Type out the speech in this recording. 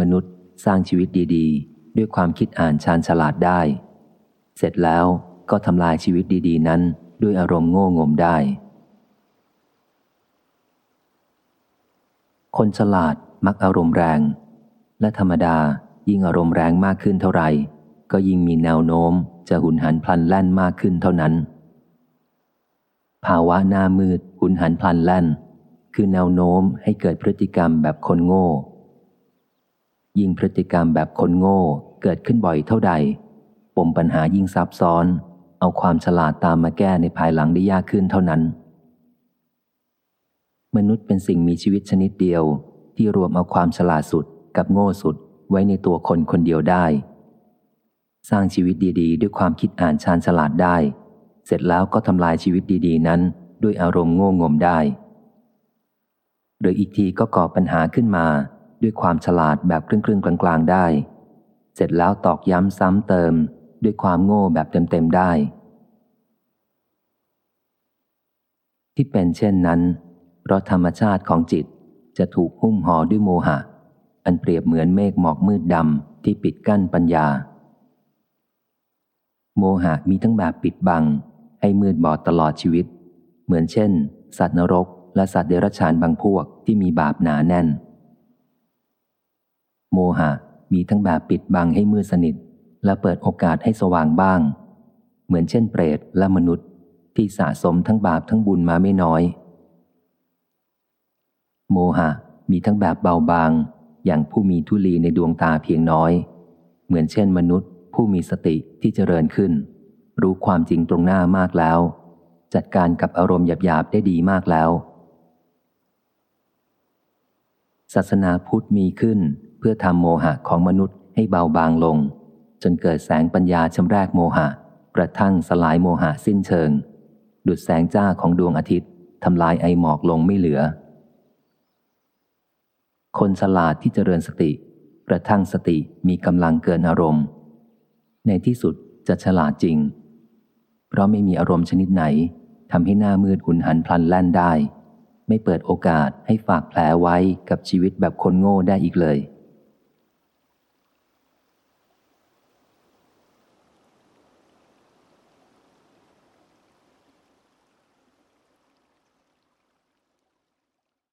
มนุษย์สร้างชีวิตดีๆ ด้วยความคิดอ่านชาญฉลาดได้ เสร็จแล้วก็ทำลายชีวิตดีๆ นั้นด้วยอารมณ์โง่งมได้ คนฉลาดมักอารมณ์แรง และธรรมดายิ่งอารมณ์แรงมากขึ้นเท่าไหร่ ก็ยิ่งมีแนวโน้มจะหุนหันพลันแล่นมากขึ้นเท่านั้น ภาวะหน้ามืดหุนหันพลันแล่น คือแนวโน้มให้เกิดพฤติกรรมแบบคนโง่ ยิ่งพฤติกรรมแบบคนโง่เกิดขึ้นบ่อยเท่าใด ปมปัญหายิ่งซับซ้อน เอาความฉลาดตามมาแก้ในภายหลังได้ยากขึ้นเท่านั้น มนุษย์เป็นสิ่งมีชีวิตชนิดเดียว ที่รวมเอาความฉลาดสุดกับโง่สุดไว้ในตัวคนคนเดียวได้ สร้างชีวิตดีๆ ด้วยความคิดอ่านชาญฉลาดได้ เสร็จแล้วก็ทำลายชีวิตดีๆ นั้น ด้วยอารมณ์โง่งมได้ หรืออีกทีก็ก่อปัญหาขึ้นมา ด้วยความฉลาดแบบครึ่งๆกลางๆได้ เสร็จแล้วตอกย้ำซ้ำเติมด้วยความโง่แบบเต็มๆได้ ที่เป็นเช่นนั้น เพราะธรรมชาติของจิตจะถูกหุ้มห่อด้วยโมหะ อันเปรียบเหมือนเมฆหมอกมืดดำที่ปิดกั้นปัญญา โมหะมีทั้งแบบปิดบัง ให้มืดบอดตลอดชีวิต เหมือนเช่น สัตว์นรก และสัตว์เดรัจฉานบางพวกที่มีบาปหนาแน่น โมหะมีทั้งแบบปิดบังให้มืดสนิท และเปิดโอกาสให้สว่างบ้าง เหมือนเช่นเปรตและมนุษย์ที่สะสมทั้งบาปทั้งบุญมาไม่น้อย โมหะมีทั้งแบบเบาบาง อย่างผู้มีทุลีในดวงตาเพียงน้อย เหมือนเช่นมนุษย์ ผู้มีสติที่เจริญขึ้น รู้ความจริงตรงหน้ามากแล้ว จัดการกับอารมณ์หยาบๆได้ดีมากแล้วศาสนาพุทธมีขึ้น พื่อทำโมหะของมนุษย์ให้เบาบางลง จนเกิดแสงปัญญาชำแรกโมหะ กระทั่งสลายโมหะสิ้นเชิง ดุดแสงจ้าของดวงอาทิตย์ทำลายไอหมอกลงไม่เหลือ คนฉลาดที่เจริญสติ กระทั่งสติมีกำลังเกินอารมณ์ ในที่สุดจะฉลาดจริง เพราะไม่มีอารมณ์ชนิดไหนทำให้หน้ามืดหุนหันพลันแล่นได้ ไม่เปิดโอกาสให้ฝากแผลไว้กับชีวิตแบบคนโง่ได้อีกเลย